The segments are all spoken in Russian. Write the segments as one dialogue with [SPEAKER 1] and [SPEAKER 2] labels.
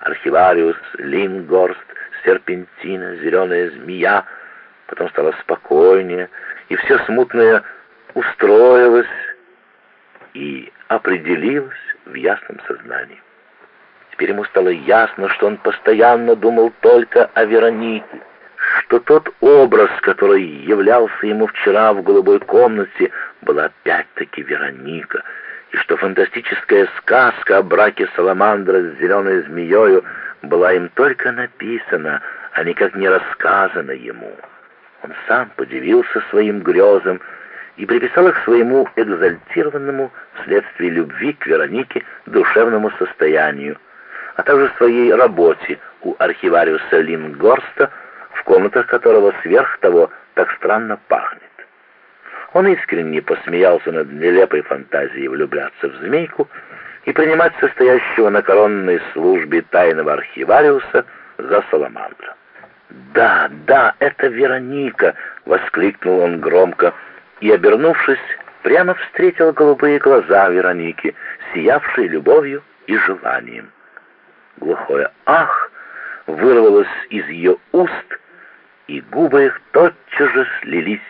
[SPEAKER 1] архивариус, Лингорст, серпентина, зеленая змея. Потом стало спокойнее, и все смутное устроилось и определилось в ясном сознании. Теперь ему стало ясно, что он постоянно думал только о Веронике, что тот образ, который являлся ему вчера в голубой комнате, была опять-таки Вероника, и что фантастическая сказка о браке Саламандра с зеленой змеёю была им только написана, а никак не рассказана ему. Он сам подивился своим грезам и приписал их своему экзальтированному вследствие любви к Веронике душевному состоянию, а также своей работе у архивариуса Лингорста, в комнатах которого сверх того так странно пахнет. Он искренне посмеялся над нелепой фантазией влюбляться в змейку и принимать состоящего на коронной службе тайного архивариуса за Саламандра. «Да, да, это Вероника!» — воскликнул он громко и, обернувшись, прямо встретил голубые глаза Вероники, сиявшие любовью и желанием. Глухое «ах» вырвалось из ее уст, и губы их тотчас же слились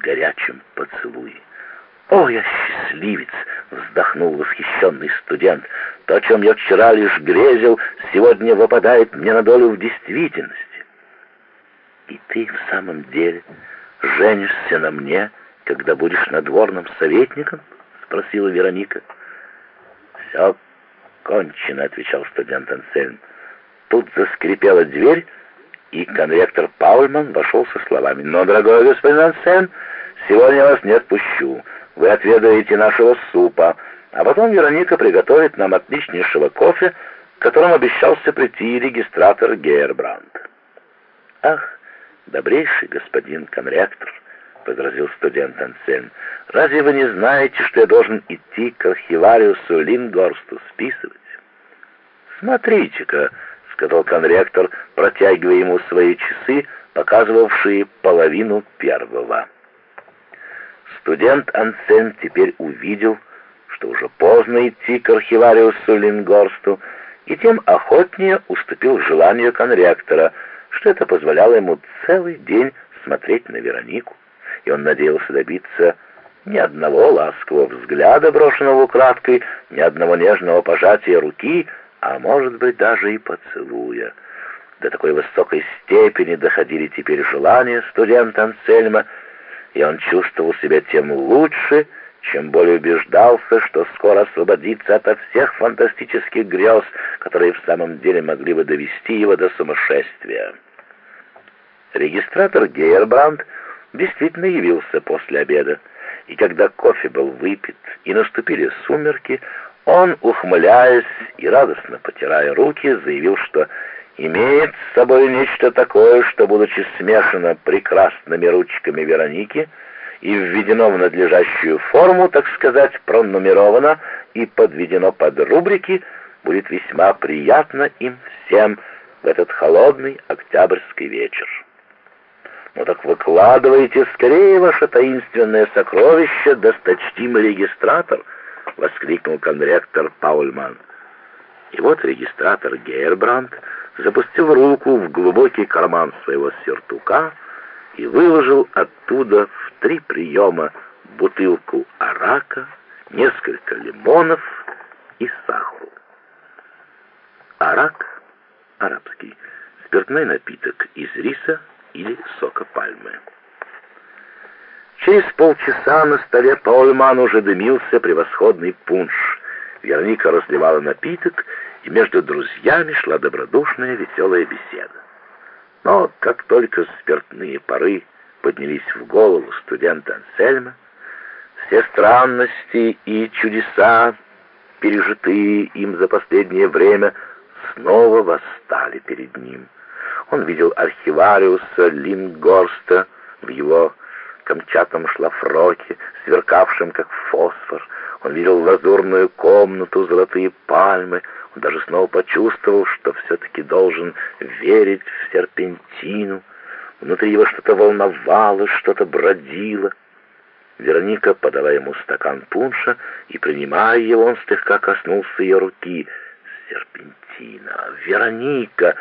[SPEAKER 1] горячем поцелуе. «О, я счастливец!» — вздохнул восхищенный студент. «То, о чем я вчера лишь грезил, сегодня выпадает мне на долю в действительности». «И ты в самом деле женишься на мне, когда будешь надворным советником?» — спросила Вероника. «Все кончено», — отвечал студент Ансельм. Тут заскрипела дверь, и конректор Паульман вошел со словами. «Но, дорогой господин Ансельм, сегодня вас не отпущу. Вы отведаете нашего супа, а потом Вероника приготовит нам отличнейшего кофе, к которому обещался прийти регистратор Гейербранд». «Ах, добрейший господин конректор», — возразил студент Ансельм, — «разве вы не знаете, что я должен идти к архивариусу Лингорсту списывать?» «Смотрите-ка», — сказал конректор, протягивая ему свои часы, показывавшие половину первого. Студент Ансельм теперь увидел, что уже поздно идти к архивариусу Лингорсту, и тем охотнее уступил желанию конректора, что это позволяло ему целый день смотреть на Веронику и он надеялся добиться ни одного ласкового взгляда, брошенного украдкой, ни одного нежного пожатия руки, а может быть даже и поцелуя. До такой высокой степени доходили теперь желания студента Ансельма, и он чувствовал себя тем лучше, чем более убеждался, что скоро освободится от всех фантастических грез, которые в самом деле могли бы довести его до сумасшествия. Регистратор Гейербранд действительно явился после обеда, и когда кофе был выпит и наступили сумерки, он, ухмыляясь и радостно потирая руки, заявил, что имеет с собой нечто такое, что, будучи смешано прекрасными ручками Вероники и введено в надлежащую форму, так сказать, пронумеровано и подведено под рубрики, будет весьма приятно им всем в этот холодный октябрьский вечер. «Ну так выкладывайте скорее ваше таинственное сокровище, досточтимый регистратор!» — воскликнул конректор Паульман. И вот регистратор Гейербранд запустил руку в глубокий карман своего сюртука и выложил оттуда в три приема бутылку арака, несколько лимонов и сахару. Арак, арабский, спиртной напиток из риса, или сока пальмы. Через полчаса на столе Паульман уже дымился превосходный пунш. Вероника разливала напиток, и между друзьями шла добродушная веселая беседа. Но как только спиртные пары поднялись в голову студента Ансельма, все странности и чудеса, пережитые им за последнее время, снова восстали перед ним. Он видел архивариуса Лингорста в его камчатном шлафроке, сверкавшем как фосфор. Он видел лазурную комнату, золотые пальмы. Он даже снова почувствовал, что все-таки должен верить в серпентину. Внутри его что-то волновало, что-то бродило. Вероника подала ему стакан пунша, и, принимая его, он слегка коснулся ее руки. Серпентина, Вероника!»